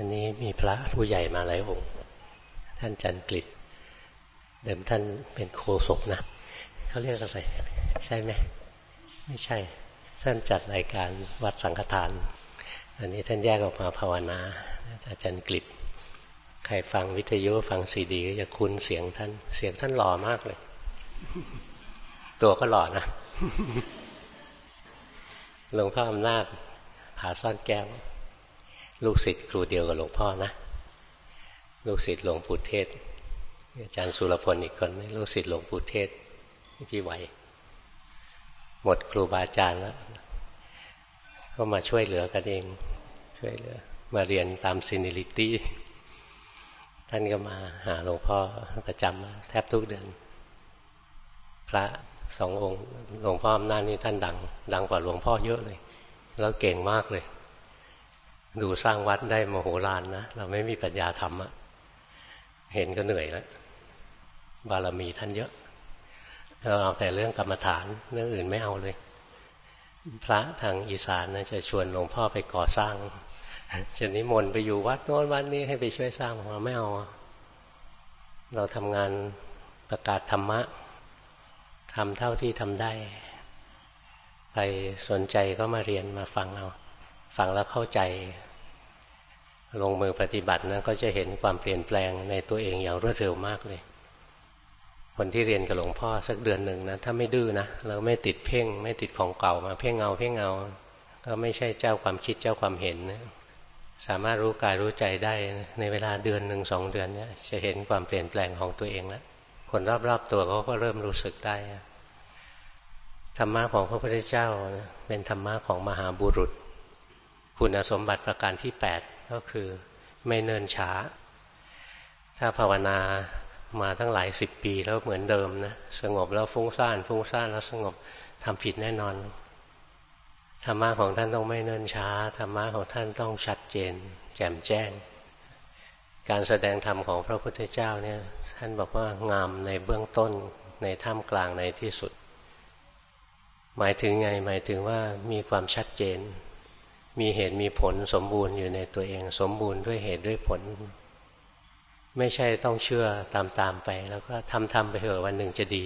วันนี้มีพระผู้ใหญ่มาหลายองค์ ท่านจันกฤษเดิมท่านเป็นโคศกนะเขาเรียกอะไรใช่ไหมไม่ใช่ ท่านจัดรายการวัดสังฆทาน อันนี้ท่านแยกออกมาภาวนาอาจารย์กฤษใครฟังวิทยุฟังซีดี ก็จะคุ้นเสียงท่าน เสียงท่านหล่อมากเลย ตัวก็หล่อนะหลวงพ่ออำนาจผาซ่อนแก้ว ลูกศิษย์ครูเดียวกับหลวงพ่อนะ ลูกศิษย์หลวงปู่เทสก์ อาจารย์สุรพลอีกคนลูกศิษย์หลวงปู่เทศพี่ไหว หมดครูบาอาจารย์แล้ว ก็มาช่วยเหลือกันเอง ช่วยเหลือ มาเรียนตาม seniority ท่านก็มาหาหลวงพ่อประจำแทบทุกเดือน พระสององค์ หลวงพ่ออำนาจนี่ท่านดัง ดังกว่าหลวงพ่อเยอะเลย แล้วเก่งมากเลย ดูสร้างวัดได้มโหฬารนะ เราไม่มีปัญญาทำอะเห็นก็เหนื่อยแล้ว บารมีท่านเยอะ เราเอาแต่เรื่องกรรมฐานเรื่องอื่นไม่เอาเลย พระทางอีสานนะจะชวนหลวงพ่อไปก่อสร้างจะนิมนต์ไปอยู่วัดโน้นวัดนี้ให้ไปช่วยสร้างเราไม่เอา เราทำงานประกาศธรรมะทำเท่าที่ทำได้ใครสนใจก็มาเรียนมาฟังเอา ฟังแล้วเข้าใจ ลงมือปฏิบัตินะก็จะเห็นความเปลี่ยนแปลงในตัวเองอย่างรวดเร็วมากเลย คนที่เรียนกับหลวงพ่อสักเดือนหนึ่งนะถ้าไม่ดื้อนะเราไม่ติดเพ่ง ไม่ติดของเก่ามาเพ่งเงาเพ่งเงาก็ไม่ใช่เจ้าความคิดเจ้าความเห็นนะสามารถรู้กายรู้ใจได้ในเวลาเดือนหนึ่งสองเดือนเนี่ยจะเห็นความเปลี่ยนแปลงของตัวเองแล้วคนรอบๆตัวเขาก็เริ่มรู้สึกได้ธรรมะของพระพุทธเจ้าเป็นธรรมะของมหาบุรุษ คุณสมบัติประการที่แปดก็คือไม่เนินช้า ถ้าภาวนามาทั้งหลายสิบปีแล้วเหมือนเดิมนะสงบแล้วฟุ้งซ่าน ฟุ้งซ่านแล้วสงบทำผิดแน่นอนธรรมะของท่านต้องไม่เนินช้าธรรมะของท่านต้องชัดเจน แจ่มแจ้ง การแสดงธรรมของพระพุทธเจ้าเนี่ยท่านบอกว่างามในเบื้องต้นในท่ามกลางในที่สุด หมายถึงไงหมายถึงว่ามีความชัดเจน มีเหตุมีผลสมบูรณ์อยู่ในตัวเอง สมบูรณ์ด้วยเหตุด้วยผล ไม่ใช่ต้องเชื่อตามๆไป แล้วก็ทำทำไปเถอะวันหนึ่งจะดี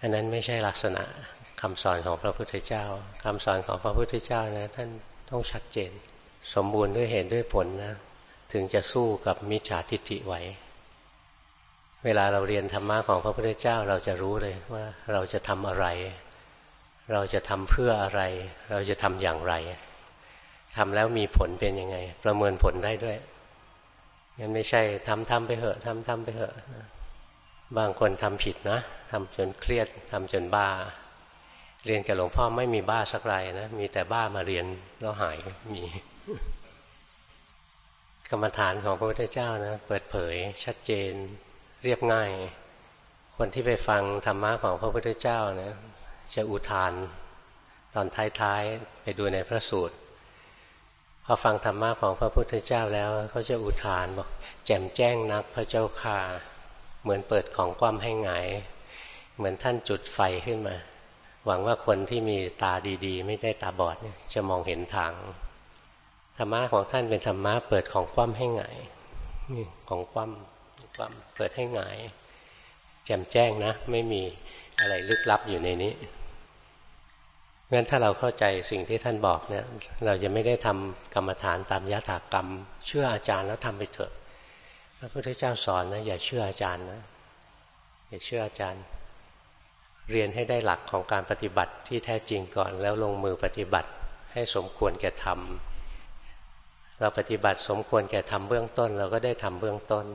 อันนั้นไม่ใช่ลักษณะคำสอนของพระพุทธเจ้าคำสอนของพระพุทธเจ้านะท่านต้องชัดเจน สมบูรณ์ด้วยเหตุด้วยผลนะ ถึงจะสู้กับมิจฉาทิฏฐิไหวเวลาเราเรียนธรรมะของพระพุทธเจ้าเราจะรู้เลยว่าเราจะทำอะไร เราจะทำเพื่ออะไร เราจะทำอย่างไรทำแล้วมีผลเป็นยังไง ประเมินผลได้ด้วยงั้นไม่ใช่ทำทำไปเหอะทำทำไปเหอะบางคนทำผิดนะทำจนเครียดทำจนบ้า เรียนกับหลวงพ่อไม่มีบ้าสักไรนะ มีแต่บ้ามาเรียนแล้วหายมี กรรมฐานของพระพุทธเจ้านะเปิดเผย ชัดเจน เรียบง่าย คนที่ไปฟังธรรมะของพระพุทธเจ้านะ จะอุทาน ตอนท้ายๆ ไปดูในพระสูตรพอฟังธรรมะของพระพุทธเจ้าแล้วเขาจะอุทานบอกแจ่มแจ้งนักพระเจ้าค่าเหมือนเปิดของคว่ำให้หงาย เหมือนท่านจุดไฟขึ้นมา หวังว่าคนที่มีตาดีๆ ไม่ได้ตาบอดจะมองเห็นทางธรรมะของท่านเป็นธรรมะเปิดของคว่ำให้หงายของคว่ำความเปิดให้หงายแจ่มแจ้งนะ ไม่มี อะไรลึกลับอยู่ในนี้งั้นถ้าเราเข้าใจสิ่งที่ท่านบอกเนี่ย เราจะไม่ได้ทำกรรมฐานตามยถากรรม เชื่ออาจารย์แล้วทำไปเถอะพระพุทธเจ้าสอนนะอย่าเชื่ออาจารย์นะอย่าเชื่ออาจารย์ เรียนให้ได้หลักของการปฏิบัติที่แท้จริงก่อน แล้วลงมือปฏิบัติให้สมควรแก่ทำเราปฏิบัติสมควรแก่ทำเบื้องต้น เราก็ได้ทำเบื้องต้น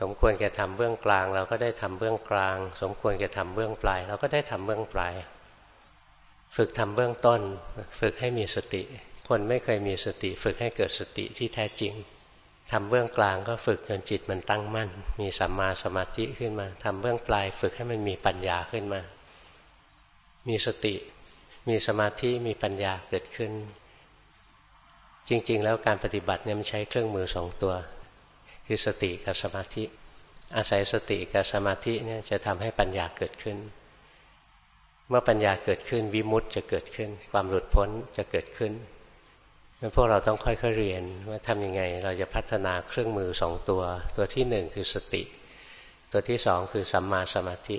สมควรแก่ทำเบื้องกลาง เราก็ได้ทำเบื้องกลาง สมควรแก่ทำเบื้องปลาย เราก็ได้ทำเบื้องปลาย ฝึกทำเบื้องต้น ฝึกให้มีสติ คนไม่เคยมีสติ ฝึกให้เกิดสติที่แท้จริงทำเบื้องกลางก็ฝึกจนจิตมันตั้งมั่น มีสัมมาสมาธิขึ้นมาทำเบื้องปลาย ฝึกให้มันมีปัญญาขึ้นมา มีสติ มีสมาธิมีปัญญาเกิดขึ้น จริง ๆ แล้วการปฏิบัติเนี่ยมันใช้เครื่องมือสองตัว คือสติกับสมาธิ อาศัยสติกับสมาธิเนี่ยจะทำให้ปัญญาเกิดขึ้น เมื่อปัญญาเกิดขึ้นวิมุตต์จะเกิดขึ้น ความหลุดพ้นจะเกิดขึ้นงั้นพวกเราต้องค่อยๆเรียนว่าทำยังไงเราจะพัฒนาเครื่องมือสองตัว ตัวที่หนึ่งคือสติ ตัวที่สองคือสัมมาสมาธิ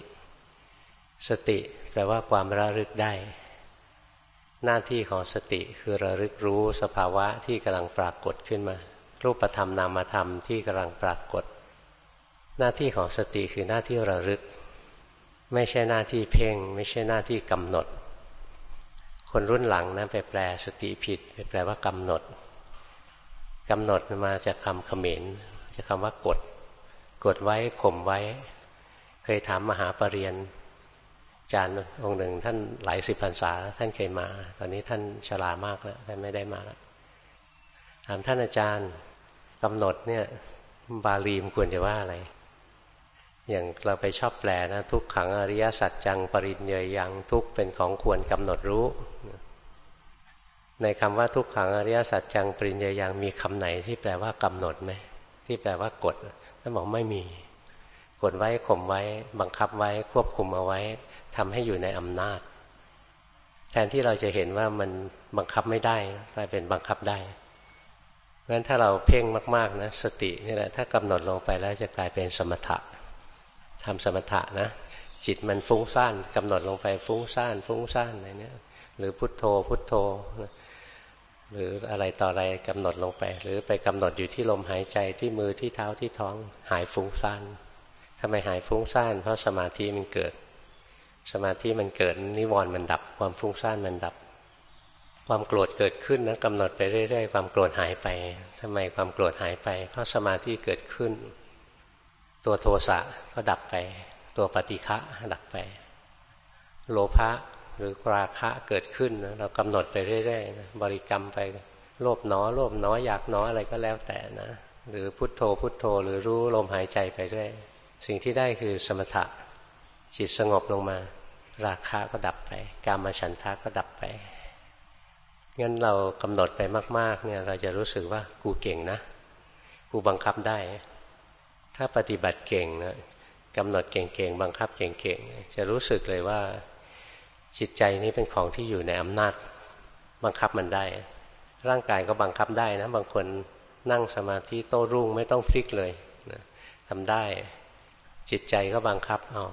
สติแปลว่าความระลึกได้ หน้าที่ของสติคือระลึกรู้สภาวะที่กำลังปรากฏขึ้นมา รูปธรรมนามธรรมที่กำลังปรากฏ หน้าที่ของสติคือหน้าที่ระลึก ไม่ใช่หน้าที่เพ่ง ไม่ใช่หน้าที่กำหนด คนรุ่นหลังนะไปแปลสติผิด ไปแปลว่ากำหนดกำหนดมาจากคำเขมรจะคำว่ากด กดไว้ข่มไว้ เคยถามมหาปรริญญาจารย์องค์หนึ่งท่านหลายสิบพรรษาท่านเคยมา ตอนนี้ท่านชรามากแล้วท่านไม่ได้มาแล้วถามท่านอาจารย์ กำหนดเนี่ย บาลีมควรจะว่าอะไร อย่างเราไปชอบแปลนะทุกขังอริยสัจจังปริญเยยังทุกเป็นของควรกำหนดรู้ ในคำว่าทุกขังอริยสัจจังปริญเยยังมีคำไหนที่แปลว่ากำหนดไหมที่แปลว่ากดท่านบอกไม่มีกดไว้ข่มไว้ บังคับไว้ควบคุมเอาไว้ทำให้อยู่ในอำนาจ แทนที่เราจะเห็นว่ามันบังคับไม่ได้กลายเป็นบังคับได้ ราะฉะนั้นถ้าเราเพ่งมากๆนะสตินี่แหละถ้ากำหนดลงไปแล้วจะกลายเป็นสมถะทำสมถะนะ จิตมันฟุ้งซ่านกำหนดลงไปฟุ้งซ่านฟุ้งซ่านอะไรเนี้ยหรือพุทโธพุทโธหรืออะไรต่ออะไรกำหนดลงไป หรือไปกำหนดอยู่ที่ลมหายใจที่มือที่เท้าที่ท้องหายฟุ้งซ่านทำไมหายฟุ้งซ่าน เพราะสมาธิมันเกิด สมาธิมันเกิดนิวรณ์มันดับ ความฟุ้งซ่านมันดับ ความโกรธเกิดขึ้นนะกำหนดไปเรื่อยๆ ความโกรธหายไปทำไมความโกรธหายไป เพราะสมาธิเกิดขึ้น ตัวโทสะก็ดับไป ตัวปฏิฆะดับไป โลภะหรือราคะเกิดขึ้นนะเรากำหนดไปเรื่อยๆบริกรรมไป โลภน้อโลภน้ออยากน้ออะไรก็แล้วแต่นะหรือพุทโธพุทโธ หรือรู้ลมหายใจไปเรื่อยสิ่งที่ได้คือสมถะจิตสงบลงมา ราคะก็ดับไป กามฉันทะก็ดับไป งั้นเรากำหนดไปมาก ๆ เนี่ย เราจะรู้สึกว่ากูเก่งนะ กูบังคับได้ ถ้าปฏิบัติเก่งนะกำหนดเก่งๆบังคับเก่งๆจะรู้สึกเลยว่าจิตใจนี้เป็นของที่อยู่ในอำนาจ บังคับมันได้ ร่างกายก็บังคับได้นะ บางคนนั่งสมาธิโต้รุ่งไม่ต้องพลิกเลยนะทำได้ จิตใจก็บังคับเอา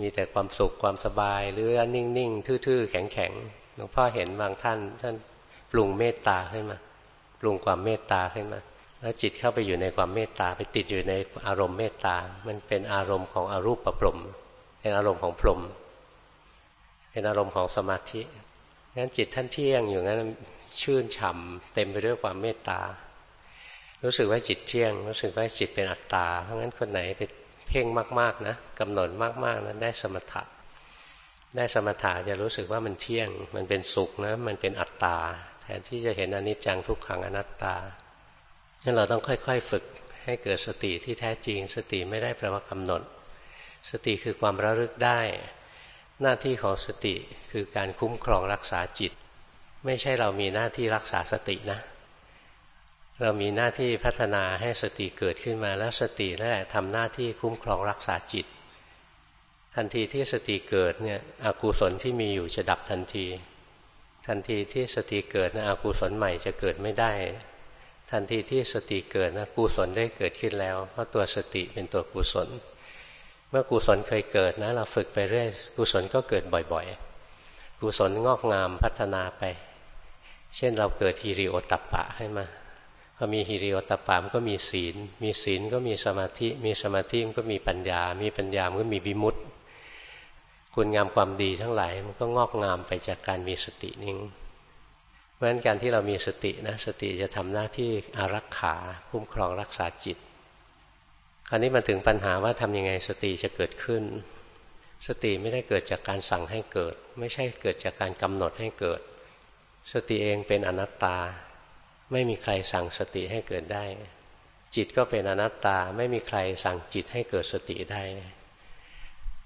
มีแต่ความสุขความสบาย หรือนิ่งๆทื่อๆแข็งๆ หลวงพ่อเห็นบางท่าน ท่านปรุงเมตตาขึ้นมาปรุงความเมตตาขึ้นมา แล้วจิตเข้าไปอยู่ในความเมตตาไปติดอยู่ในอารมณ์เมตตา มันเป็นอารมณ์ของอรูปประพรมเป็นอารมณ์ของพรมเป็นอารมณ์ของสมาธิงั้นจิตท่านเที่ยงอยู่งั้นชื่นฉ่าเต็มไปด้วยความเมตตา รู้สึกว่าจิตเที่ยง รู้สึกว่าจิตเป็นอัตตา เพราะงั้นคนไหนไปเพ่งมาก ๆนะกำหนดมากๆนั้นได้สมถะ ได้สมถะจะรู้สึกว่ามันเที่ยง มันเป็นสุขนะ มันเป็นอัตตา แทนที่จะเห็นอนิจจังทุกขังอนัตตาั้นเราต้องค่อย ๆ ฝึกให้เกิดสติที่แท้จริง สติไม่ได้แปลว่ากำหนด สติคือความระลึกได้ หน้าที่ของสติคือการคุ้มครองรักษาจิต ไม่ใช่เรามีหน้าที่รักษาสตินะ เรามีหน้าที่พัฒนาให้สติเกิดขึ้นมาแล้วสตินั่นแหละทำหน้าที่คุ้มครองรักษาจิต ทันทีที่สติเกิดเนี่ยอกุศลที่มีอยู่จะดับทันที ทันทีที่สติเกิดนะอกุศลใหม่จะเกิดไม่ได้ ทันทีที่สติเกิดนะกุศลได้เกิดขึ้นแล้ว เพราะตัวสติเป็นตัวกุศล เมื่อกุศลเคยเกิดนะ เราฝึกไปเรื่อยกุศลก็เกิดบ่อยๆ กุศลงอกงามพัฒนาไป เช่นเราเกิดฮิริโอตัปปะให้มาพอมีฮิริโอตัปปะมันก็มีศีล มีศีลก็มีสมาธิ มีสมาธิมันก็มีปัญญา มีปัญญามันก็มีวิมุตติ คุณงามความดีทั้งหลายมันก็งอกงามไปจากการมีสตินิ่งเพราะฉะนั้นการที่เรามีสตินะสติจะทำหน้าที่อารักขาคุ้มครองรักษาจิต คราวนี้มาถึงปัญหาว่าทำยังไงสติจะเกิดขึ้น สติไม่ได้เกิดจากการสั่งให้เกิด ไม่ใช่เกิดจากการกำหนดให้เกิด สติเองเป็นอนัตตา ไม่มีใครสั่งสติให้เกิดได้ จิตก็เป็นอนัตตาไม่มีใครสั่งจิตให้เกิดสติได้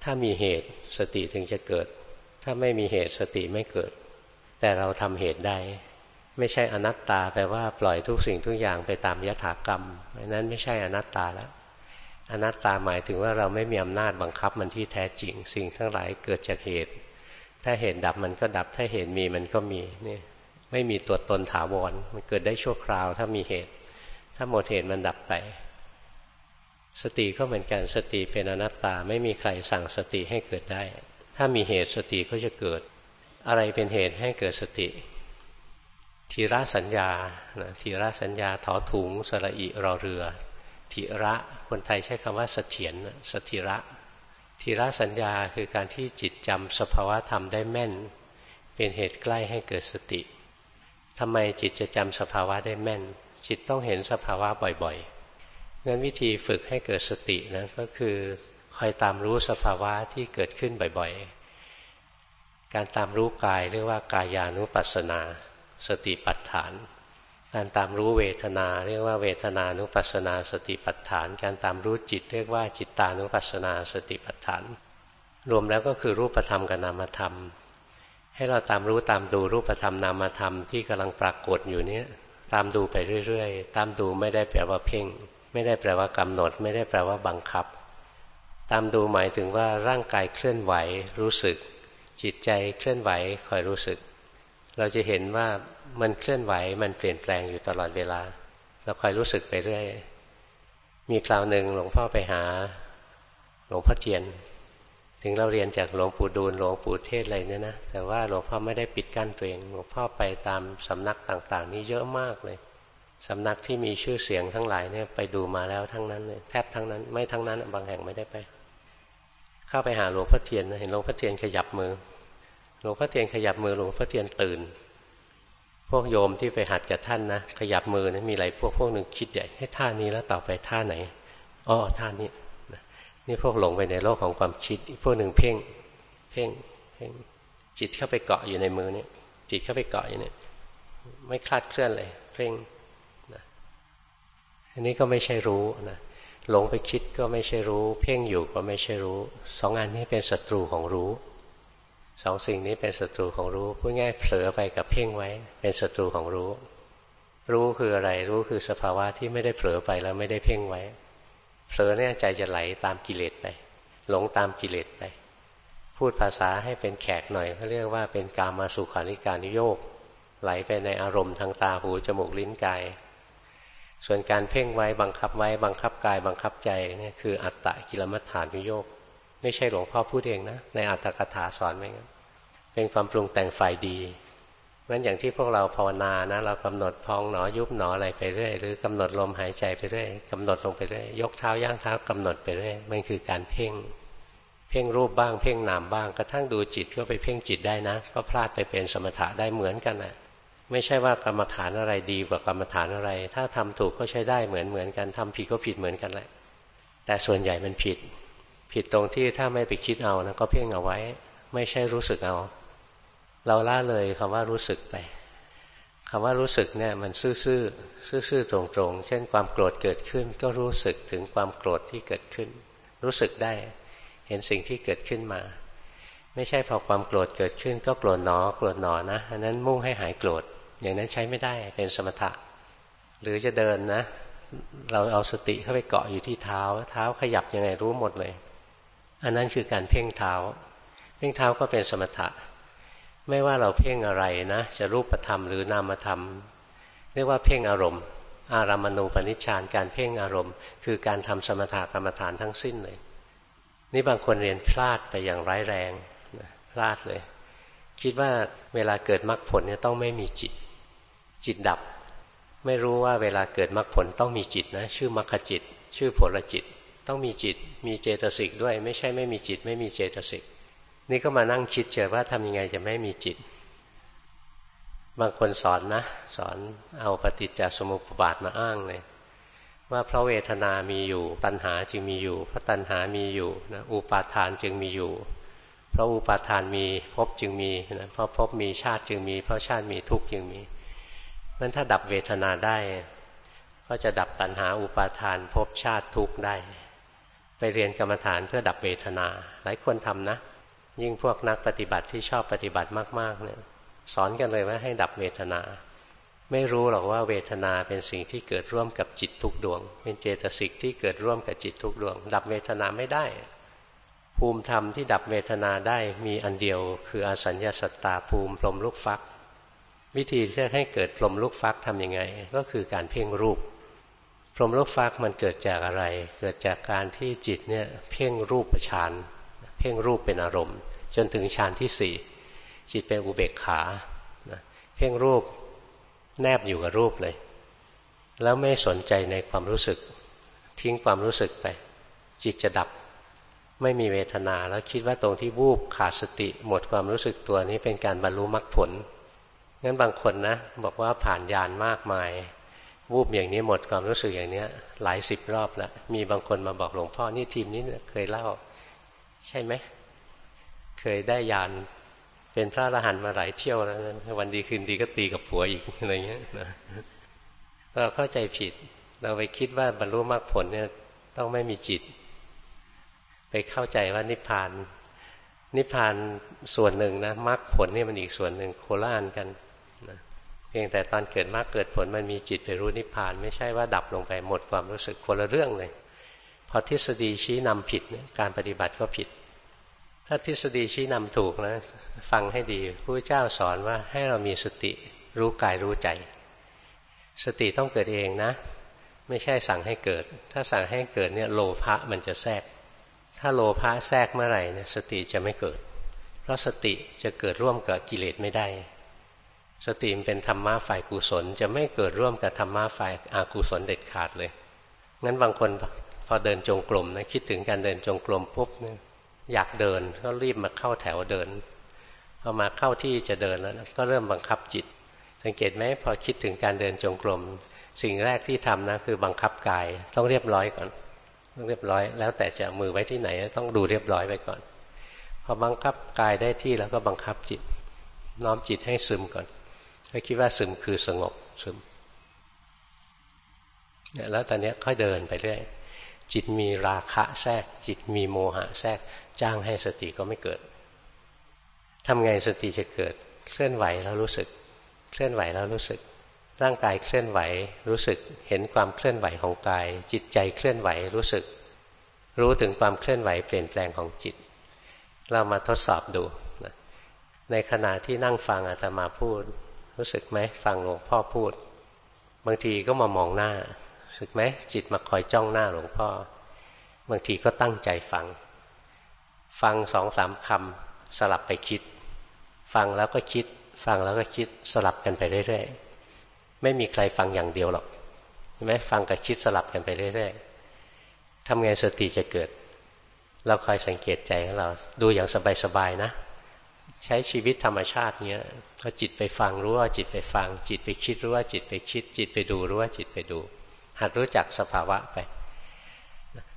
ถ้ามีเหตุสติถึงจะเกิด ถ้าไม่มีเหตุสติไม่เกิด แต่เราทำเหตุได้ ไม่ใช่อนัตตาแปลว่าปล่อยทุกสิ่งทุกอย่างไปตามยถากรรมนั้นไม่ใช่อนัตตาแล้วอนัตตาหมายถึงว่าเราไม่มีอำนาจบังคับมันที่แท้จริง สิ่งทั้งหลายเกิดจากเหตุ ถ้าเหตุดับมันก็ดับ ถ้าเหตุมีมันก็มีนี่ไม่มีตัวตนถาวร มันเกิดได้ชั่วคราว ถ้ามีเหตุ ถ้าหมดเหตุมันดับไป สติก็เหมือนกันสติเป็นอนัตตาไม่มีใครสั่งสติให้เกิดได้ ถ้ามีเหตุสติก็จะเกิด อะไรเป็นเหตุให้เกิดสติ ทีระสัญญาทีระสัญญาถอถุงสระอิรอเรือทีระคนไทยใช้คำว่าเสถียรสถิระทีระสัญญาคือการที่จิตจำสภาวะธรรมได้แม่น เป็นเหตุใกล้ให้เกิดสติทำไมจิตจะจำสภาวะได้แม่น จิตต้องเห็นสภาวะบ่อยๆ งั้นวิธีฝึกให้เกิดสตินะก็คือคอยตามรู้สภาวะที่เกิดขึ้นบ่อยๆ การตามรู้กายเรียกว่ากายานุปัสสนา สติปัฏฐาน การตามรู้เวทนา เรียกว่าเวทนานุปัสสนา สติปัฏฐาน การตามรู้จิต เรียกว่าจิตตานุปัสสนา สติปัฏฐาน รวมแล้วก็คือรูปธรรมกับนามธรรม ให้เราตามรู้ตามดูรูปธรรมนามธรรมที่กำลังปรากฏอยู่นี้ตามดูไปเรื่อย ๆ ตามดูไม่ได้แปลว่าเพ่ง ไม่ได้แปลว่ากำหนด ไม่ได้แปลว่าบังคับ ตามดูหมายถึงว่าร่างกายเคลื่อนไหวรู้สึก จิตใจเคลื่อนไหวคอยรู้สึก เราจะเห็นว่ามันเคลื่อนไหวมันเปลี่ยนแปลงอยู่ตลอดเวลา เราคอยรู้สึกไปเรื่อย มีคราวหนึ่งหลวงพ่อไปหาหลวงพ่อเทียน ถึงเราเรียนจากหลวงปู่ดูลหลวงปู่เทศอะไรเนี่ยนะแต่ว่าหลวงพ่อไม่ได้ปิดกั้นตัวเองหลวงพ่อไปตามสำนักต่าง ๆ นี่เยอะมากเลย สำนักที่มีชื่อเสียงทั้งหลายเนี่ยไปดูมาแล้วทั้งนั้นเลยแทบทั้งนั้นไม่ทั้งนั้น บางแห่งไม่ได้ไป เข้าไปหาหลวงพ่อเทียนเห็นหลวงพ่อเทียนขยับมือ หลวงพ่อเทียนขยับมือหลวงพ่อเทียนตื่น พวกโยมที่ไปหัดกับท่านนะขยับมือนะมีอะไรพวกพวกหนึ่งคิดใหญ่ให้ท่านี้แล้วต่อไปท่าไหนอ๋อท่านี้นี่พวกหลงไปในโลกของความคิดพวกหนึ่งเพ่งเพ่งเพ่งจิตเข้าไปเกาะอยู่ในมือนี่จิตเข้าไปเกาะอยู่เนี่ยไม่คลาดเคลื่อนเลยเพ่ง อันนี้ก็ไม่ใช่รู้นะหลงไปคิดก็ไม่ใช่รู้ เพ่งอยู่ก็ไม่ใช่รู้สองอันนี้เป็นศัตรูของรู้สองสิ่งนี้เป็นศัตรูของรู้พูดง่ายเผลอไปกับเพ่งไว้ เป็นศัตรูของรู้ รู้คืออะไรรู้คือสภาวะที่ไม่ได้เผลอไปแล้วไม่ได้เพ่งไว้ เผลอเนี่ยใจจะไหลตามกิเลสไป หลงตามกิเลสไป พูดภาษาให้เป็นแขกหน่อยเขาเรียกว่าเป็นกามาสุขานิการนิโยกไหลไปในอารมณ์ทางตาหูจมูกลิ้นกาย ส่วนการเพ่งไว้บังคับไว้บังคับกายบังคับใจนี่คืออัตตะกิลมัฏฐานนิโยกไม่ใช่หลวงพ่อพูดเองนะ ในอัตถกถาสอนไว้เป็นความปรุงแต่งฝ่ายดีงั้นอย่างที่พวกเราภาวนานะ เรากำหนดพองหนอยุบหนออะไรไปเรื่อยหรือกำหนดลมหายใจไปเรื่อยกำหนดลงไปเรื่อยยกเท้าย่างเท้ากำหนดไปเรื่อยมันคือการเพ่ง เพ่งรูปบ้างเพ่งนามบ้างกระทั่งดูจิตก็ไปเพ่งจิตได้นะ ก็พลาดไปเป็นสมถะได้เหมือนกันนะ ไม่ใช่ว่ากรรมฐานอะไรดีกว่ากรรมฐานอะไร ถ้าทำถูกก็ใช้ได้เหมือนเหมือนกันทำผิดก็ผิดเหมือนกันแหละ แต่ส่วนใหญ่มันผิด ผิดตรงที่ถ้าไม่ไปคิดเอานะก็เพ่งเอาไว้ ไม่ใช่รู้สึกเอา เราล่าเลยคำว่ารู้สึกไปคำว่ารู้สึกเนี่ยมันซื่อๆซื่อๆตรงๆ เช่นความโกรธเกิดขึ้น ก็รู้สึกถึงความโกรธที่เกิดขึ้น รู้สึกได้ เห็นสิ่งที่เกิดขึ้นมา ไม่ใช่พอความโกรธเกิดขึ้น ก็โกรธหนอโกรธหนอนะอันนั้นมุ่งให้หายโกรธ อย่างนั้นใช้ไม่ได้เป็นสมถะ หรือจะเดินนะ เราเอาสติเข้าไปเกาะอยู่ที่เท้า เท้าขยับยังไงรู้หมดเลย อันนั้นคือการเพ่งเท้า เพ่งเท้าก็เป็นสมถะ ไม่ว่าเราเพ่งอะไรนะ จะรูปธรรมหรือนามธรรม เรียกว่าเพ่งอารมณ์ อารามณูปนิชฌานการเพ่งอารมณ์ คือการทำสมถะกรรมฐานทั้งสิ้นเลย นี่บางคนเรียนพลาดไปอย่างร้ายแรงพลาดเลย คิดว่าเวลาเกิดมรรคผลเนี่ยต้องไม่มีจิต จิตดับ ไม่รู้ว่าเวลาเกิดมรรคผลต้องมีจิตนะ ชื่อมรรคจิต ชื่อผลจิต ต้องมีจิต มีเจตสิกด้วย ไม่ใช่ไม่มีจิต ไม่มีเจตสิก นี่ก็มานั่งคิดเจอว่าทำยังไงจะไม่มีจิต บางคนสอนนะ สอนเอาปฏิจจสมุปบาทมาอ้างเลยว่าเพราะเวทนามีอยู่ ตัณหาจึงมีอยู่เพราะตัณหามีอยู่นะอุปาทานจึงมีอยู่ เพราะอุปาทานมีภพจึงมีนะเพราะภพมีชาติจึงมี เพราะชาติมีทุกข์จึงมี นั้นถ้าดับเวทนาได้ ก็จะดับตัณหาอุปาทานภพชาติทุกข์ได้ ไปเรียนกรรมฐานเพื่อดับเวทนา หลายคนทำนะ ยิ่งพวกนักปฏิบัติที่ชอบปฏิบัติมากๆเนี่ยสอนกันเลยว่าให้ดับเวทนา ไม่รู้หรอกว่าเวทนาเป็นสิ่งที่เกิดร่วมกับจิตทุกดวง เป็นเจตสิกที่เกิดร่วมกับจิตทุกดวง ดับเวทนาไม่ได้ ภูมิธรรมที่ดับเวทนาได้มีอันเดียว คืออสัญญาสตตาภูมิพรมลูกฟัก วิธีที่จะให้เกิดพรมลูกฟักทำยังไง ก็คือการเพ่งรูป พรมลูกฟักมันเกิดจากอะไร เกิดจากการที่จิตเนี่ยเพ่งรูปฌานเพ่งรูปเป็นอารมณ์ จนถึงฌานที่สี่จิตเป็นอุเบกขาเพ่งรูปแนบอยู่กับรูปเลย แล้วไม่สนใจในความรู้สึก ทิ้งความรู้สึกไป จิตจะดับไม่มีเวทนาแล้วคิดว่าตรงที่วูบขาดสติ หมดความรู้สึกตัวนี้เป็นการบรรลุมรรคผล งั้นบางคนนะบอกว่าผ่านยานมากมาย วูบอย่างนี้หมดความรู้สึกอย่างนี้หลายสิบรอบแล้วมีบางคนมาบอกหลวงพ่อนี่ทีมนี้เคยเล่า ใช่ไหมเคยได้ยานเป็นพระอรหันต์มาหลายเที่ยวแล้ววันดีคืนดีก็ตีกับผัวอีกอะไรเงี้ยเราเข้าใจผิด เราไปคิดว่าบรรลุมรรคผลเนี่ยต้องไม่มีจิต ไปเข้าใจว่านิพพาน นิพพานส่วนหนึ่งนะมรรคผลเนี่ยมันอีกส่วนหนึ่งโคล่านกัน เพียงแต่ตอนเกิดมรรคเกิดผลมันมีจิตไปรู้นิพพาน ไม่ใช่ว่าดับลงไปหมดความรู้สึกคนละเรื่องเลยพอทฤษฎีชี้นำผิดการปฏิบัติก็ผิด ถ้าทฤษฎีชี้นำถูกนะฟังให้ดีพระเจ้าสอนว่าให้เรามีสติรู้กายรู้ใจ สติต้องเกิดเองนะ ไม่ใช่สั่งให้เกิด ถ้าสั่งให้เกิดเนี่ยโลภะมันจะแทรก ถ้าโลภะแทรกเมื่อไหร่เนี่ยสติจะไม่เกิด เพราะสติจะเกิดร่วมกับกิเลสไม่ได้ สติมเป็นธรรมะฝ่ายกุศล จะไม่เกิดร่วมกับธรรมะฝ่ายอากุศลเด็ดขาดเลยงั้นบางคนพอเดินจงกรมนะคิดถึงการเดินจงกรมปุ๊บเนี่ยอยากเดินก็รีบมาเข้าแถวเดินพอมาเข้าที่จะเดินแล้ว ก็เริ่มบังคับจิต สังเกตไหมพอคิดถึงการเดินจงกรมสิ่งแรกที่ทำนะคือบังคับกายต้องเรียบร้อยก่อนต้องเรียบร้อย แล้วแต่จะมือไว้ที่ไหนต้องดูเรียบร้อยไว้ก่อน พอบังคับกายได้ที่แล้วก็บังคับจิต น้อมจิตให้ซึมก่อน ถ้าคิดว่าซึมคือสงบซึมแล้วตอนนี้ค่อยเดินไปเรื่อยจิตมีราคะแทรก จิตมีโมหะแทรกจ้างให้สติก็ไม่เกิดทำไงสติจะเกิด เคลื่อนไหวแล้วรู้สึก เคลื่อนไหวแล้วรู้สึก ร่างกายเคลื่อนไหวรู้สึกเห็นความเคลื่อนไหวของกาย จิตใจเคลื่อนไหวรู้สึก รู้ถึงความเคลื่อนไหวเปลี่ยนแปลงของจิต เรามาทดสอบดูในขณะที่นั่งฟังอาตมาพูด รู้สึกไหมฟังหลวงพ่อพูด บางทีก็มามองหน้ารู้สึกไหมจิตมาคอยจ้องหน้าหลวงพ่อ บางทีก็ตั้งใจฟัง ฟังสองสามคำสลับไปคิด ฟังแล้วก็คิด ฟังแล้วก็คิดสลับกันไปเรื่อยๆไม่มีใครฟังอย่างเดียวหรอกใช่ไหมฟังกับคิดสลับกันไปเรื่อยๆทำไงสติจะเกิด เราคอยสังเกตใจของเราดูอย่างสบายๆนะ ใช้ชีวิตธรรมชาติเนี้ยพอจิตไปฟังรู้ว่าจิตไปฟัง จิตไปคิดรู้ว่าจิตไปคิด จิตไปดูรู้ว่าจิตไปดู หัดรู้จักสภาวะไป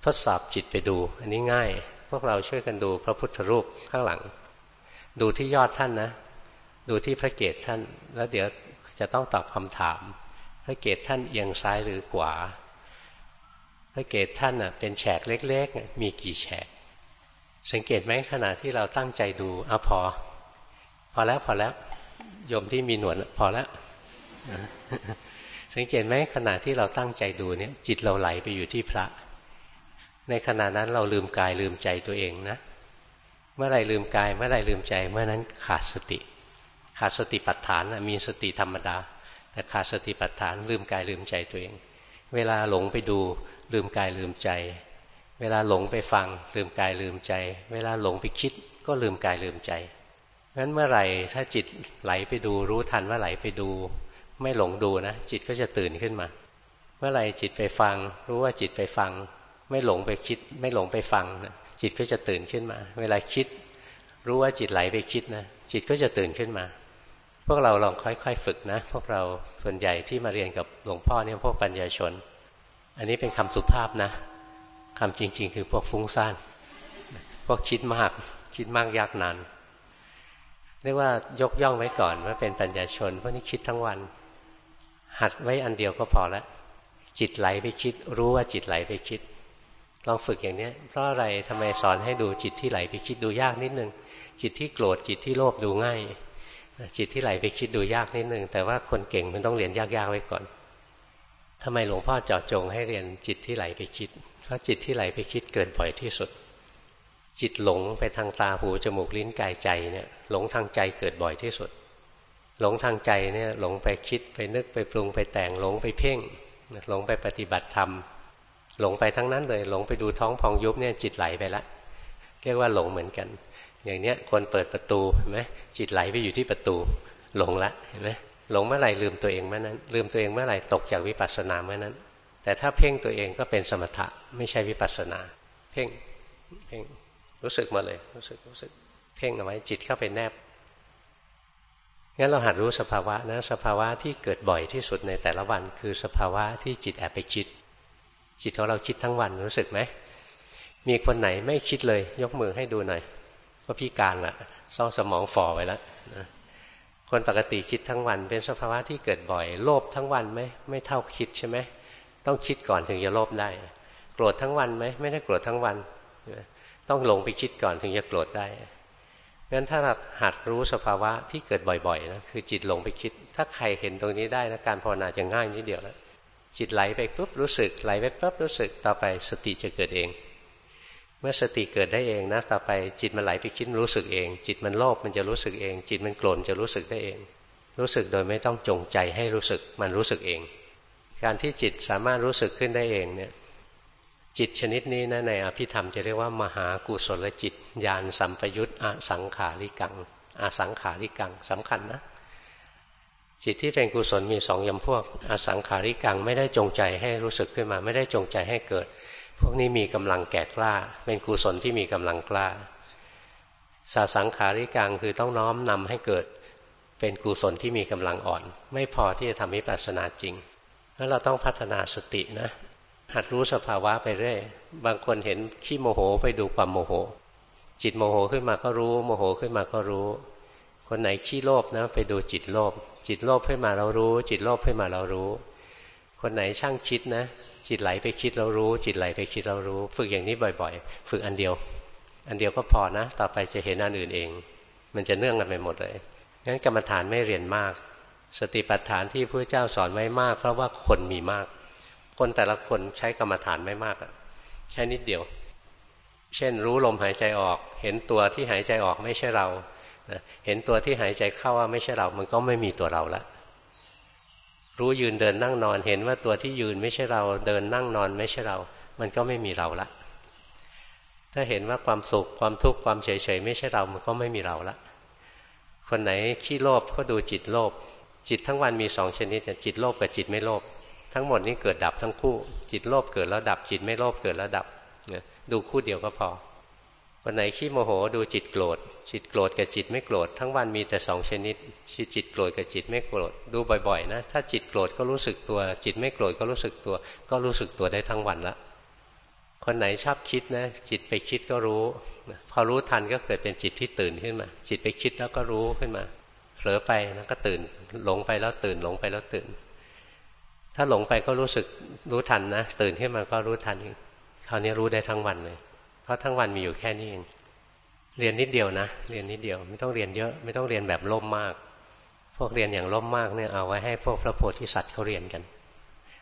ทดสอบจิตไปดู อันนี้ง่าย พวกเราช่วยกันดูพระพุทธรูปข้างหลัง ดูที่ยอดท่านนะ ดูที่พระเกศท่าน แล้วเดี๋ยวจะต้องตอบคำถาม พระเกศท่านเอียงซ้ายหรือขวา พระเกศท่านเป็นแฉกเล็กๆ มีกี่แฉก สังเกตไหมขณะที่เราตั้งใจดูอาพอ พอแล้วพอแล้วโยมที่มีหนวดพอแล้วสังเกตไหมขณะที่เราตั้งใจดูเนี่ย จิตเราไหลไปอยู่ที่พระ ในขณะนั้นเราลืมกายลืมใจตัวเองนะ เมื่อไรลืมกาย เมื่อไรลืมใจ เมื่อนั้นขาดสติ ขาดสติปัฏฐานมีสติธรรมดา แต่ขาดสติปัฏฐาน ลืมกายลืมใจตัวเอง เวลาหลงไปดูลืมกายลืมใจ เวลาหลงไปฟัง ลืมกายลืมใจ เวลาหลงไปคิดก็ลืมกายลืมใจ งั้นเมื่อไหร่ถ้าจิตไหลไปดู รู้ทันว่าไหลไปดู ไม่หลงดูนะจิตก็จะตื่นขึ้นมา เมื่อไหร่จิตไปฟัง รู้ว่าจิตไปฟัง ไม่หลงไปคิด ไม่หลงไปฟังนะจิตก็จะตื่นขึ้นมา เวลาคิด รู้ว่าจิตไหลไปคิดนะจิตก็จะตื่นขึ้นมา พวกเราลองค่อยๆฝึกนะ พวกเราส่วนใหญ่ที่มาเรียนกับหลวงพ่อเนี่ยพวกปัญญาชน อันนี้เป็นคำสุภาพนะคำจริง ๆ คือพวกฟุ้งซ่านพวกคิดมากคิดมากยากนาน เรียกว่ายกย่องไว้ก่อนว่าเป็นปัญญาชนพวกนี้คิดทั้งวัน หัดไว้อันเดียวก็พอแล้วจิตไหลไปคิด รู้ว่าจิตไหลไปคิด ลองฝึกอย่างนี้เพราะอะไรทำไมสอนให้ดูจิตที่ไหลไปคิดดูยากนิดนึง จิตที่โกรธจิตที่โลภดูง่าย จิตที่ไหลไปคิดดูยากนิดนึง แต่ว่าคนเก่งมันต้องเรียนยากๆไว้ก่อนทำไมหลวงพ่อเจาะจงให้เรียนจิตที่ไหลไปคิด เพราะจิตที่ไหลไปคิดเกินบ่อยที่สุด จิตหลงไปทางตาหูจมูกลิ้นกายใจเนี่ย หลงทางใจเกิดบ่อยที่สุดหหลงทางใจเนี่ยหลงไปคิดไปนึกไปปรุงไปแต่งหลงไปเพ่งหลงไปปฏิบัติธรรมหลงไปทั้งนั้นเลย หลงไปดูท้องพองยุบเนี่ยจิตไหลไปละเรียกว่าหลงเหมือนกัน อย่างเนี้ยคนเปิดประตูเห็นไหมจิตไหลไปอยู่ที่ประตู หลงละเห็นไหมหลงเมื่อไหร่ลืมตัวเองเมื่อนั้น ลืมตัวเองเมื่อไหร่ตกจากวิปัสสนาเมื่อนั้น แต่ถ้าเพ่งตัวเองก็เป็นสมถะไม่ใช่วิปัสสนา เพ่งเพ่งรู้สึกมาเลยรู้สึกรู้สึก เพ่งเอาไว้จิตเข้าไปแนบงั้นเราหัดรู้สภาวะนะสภาวะที่เกิดบ่อยที่สุดในแต่ละวัน คือสภาวะที่จิตแอบไปคิด จิตของเราคิดทั้งวันรู้สึกไหมมีคนไหนไม่คิดเลย ยกมือให้ดูหน่อยว่าพิการละซ่องสมองฝ่อไว้แล้วนะคนปกติคิดทั้งวัน เป็นสภาวะที่เกิดบ่อย โลภทั้งวันไหมไม่เท่าคิดใช่ไหมต้องคิดก่อนถึงจะโลภได้ โกรธทั้งวันไหมไม่ได้โกรธทั้งวัน ต้องลงไปคิดก่อนถึงจะโกรธได้ งั้นถ้าเราหัดรู้สภาวะที่เกิดบ่อยๆนะคือจิตหลงไปคิด ถ้าใครเห็นตรงนี้ได้นะการภาวนาจะง่ายนิดเดียวแล้วจิตไหลไปปุ๊บรู้สึกไหลไปปุ๊บรู้สึกต่อไปสติจะเกิดเอง เมื่อสติเกิดได้เองนะต่อไปจิตมันไหลไปคิดรู้สึกเอง จิตมันโลภมันจะรู้สึกเอง จิตมันโกรธจะรู้สึกได้เอง รู้สึกโดยไม่ต้องจงใจให้รู้สึกมันรู้สึกเอง การที่จิตสามารถรู้สึกขึ้นได้เองเนี่ย จิตชนิดนี้นะในอภิธรรมจะเรียกว่ามหากุศลจิตญาณสัมปยุตอสังขาริกังอสังขาริกังสำคัญนะ จิตที่เป็นกุศลมีสองยำพวก อสังขาริกังไม่ได้จงใจให้รู้สึกขึ้นมา ไม่ได้จงใจให้เกิด พวกนี้มีกำลังแก่กล้า เป็นกุศลที่มีกำลังกล้า สสังขาริกังคือต้องน้อมนำให้เกิด เป็นกุศลที่มีกำลังอ่อน ไม่พอที่จะทำวิปัสสนาจริงแล้วเราต้องพัฒนาสตินะ หัดรู้สภาวะไปเรื่อยบางคนเห็นขี้โมโหไปดูความโมโห จิตโมโหขึ้นมาก็รู้ โมโหขึ้นมาก็รู้ คนไหนขี้โลภนะไปดูจิตโลภจิตโลภขึ้นมาเรารู้ จิตโลภขึ้นมาเรารู้ คนไหนช่างคิดนะ จิตไหลไปคิดเรารู้ จิตไหลไปคิดเรารู้ ฝึกอย่างนี้บ่อยๆ ฝึกอันเดียว อันเดียวก็พอนะ ต่อไปจะเห็นอันอื่นเอง มันจะเนื่องกันไปหมดเลยงั้นกรรมฐานไม่เรียนมาก สติปัฏฐานที่พระเจ้าสอนไว้มาก เพราะว่าคนมีมาก คนแต่ละคนใช้กรรมฐานไม่มากอะแค่นิดเดียว เช่น รู้ลมหายใจออก เห็นตัวที่หายใจออกไม่ใช่เราเห็นตัวที่หายใจเข้าว่าไม่ใช่เรา มันก็ไม่มีตัวเราละรู้ยืนเดินนั่งนอนเห็นว่าตัวที่ยืนไม่ใช่เรา เดินนั่งนอนไม่ใช่เรา มันก็ไม่มีเราละ ถ้าเห็นว่าความสุขความทุกข์ความเฉยๆไม่ใช่เรา มันก็ไม่มีเราละ คนไหนขี้โลภก็ดูจิตโลภจิตทั้งวันมีสองชนิดจิตโลภกับจิตไม่โลภ ทั้งหมดนี้เกิดดับทั้งคู่ จิตโลภเกิดแล้วดับ จิตไม่โลภเกิดแล้วดับดูคู่เดียวก็พอ วันไหนขี้โมโหดูจิตโกรธ จิตโกรธกับจิตไม่โกรธ ทั้งวันมีแต่สองชนิดจิตจิตโกรธกับจิตไม่โกรธ ดูบ่อยๆนะ ถ้าจิตโกรธก็รู้สึกตัว จิตไม่โกรธก็รู้สึกตัว ก็รู้สึกตัวได้ทั้งวันละ คนไหนชอบคิดนะ จิตไปคิดก็รู้ พอรู้ทันก็เกิดเป็นจิตที่ตื่นขึ้นมา จิตไปคิดแล้วก็รู้ขึ้นมา เผลอไปนะก็ตื่น หลงไปแล้วตื่น หลงไปแล้วตื่น ถ้าหลงไปก็รู้สึกรู้ทันนะตื่นขึ้นมาก็รู้ทันคราวนี้รู้ได้ทั้งวันเลย เพราะทั้งวันมีอยู่แค่นี้เองเรียนนิดเดียวนะเรียนนิดเดียวไม่ต้องเรียนเยอะ ไม่ต้องเรียนแบบล่มมาก พวกเรียนอย่างล่มมากเนี่ยเอาไว้ให้พวกพระโพธิสัตว์เขาเรียนกัน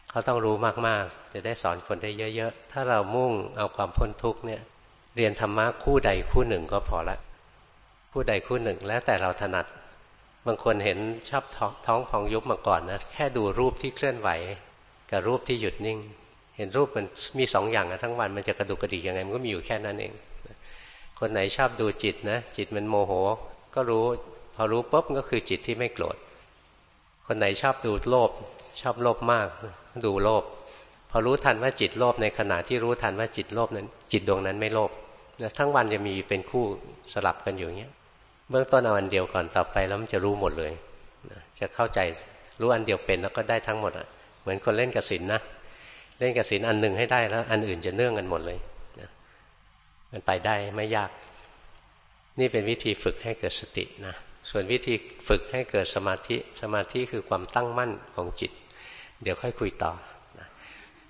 เขาต้องรู้มากๆ จะได้สอนคนได้เยอะๆถ้าเรามุ่งเอาความพ้นทุกเนี่ย เรียนธรรมะคู่ใดคู่หนึ่งก็พอละคู่ใดคู่หนึ่งแล้วแต่เราถนัด บางคนเห็นชอบท้องพองยุบมาก่อนนะแค่ดูรูปที่เคลื่อนไหว กับรูปที่หยุดนิ่ง เห็นรูปมันมีสองอย่างอะทั้งวันมันจะกระดุกกระดิกยังไงมันก็มีอยู่แค่นั้นเอง คนไหนชอบดูจิตนะจิตมันโมโห ก็รู้พอรู้ปุ๊บก็คือจิตที่ไม่โกรธคนไหนชอบดูโลภชอบโลภมาก ดูโลภพอรู้ทันว่าจิตโลภในขณะที่รู้ทันว่าจิตโลภนั้น จิตดวงนั้นไม่โลภทั้งวันจะมีเป็นคู่สลับกันอยู่อย่างเงี้ย เบื้องต้นเอาอันเดียวก่อนต่อไปแล้วมันจะรู้หมดเลยจะเข้าใจรู้อันเดียวเป็นแล้วก็ได้ทั้งหมดอะเหมือนคนเล่นกระสินนะเล่นกระสินอันหนึ่งให้ได้แล้ว อันอื่นจะเนื่องกันหมดเลยมันไปได้ไม่ยาก นี่เป็นวิธีฝึกให้เกิดสตินะส่วนวิธีฝึกให้เกิดสมาธิสมาธิคือความตั้งมั่นของจิต เดี๋ยวค่อยคุยต่อนะ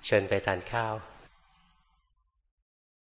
เชิญไปทานข้าว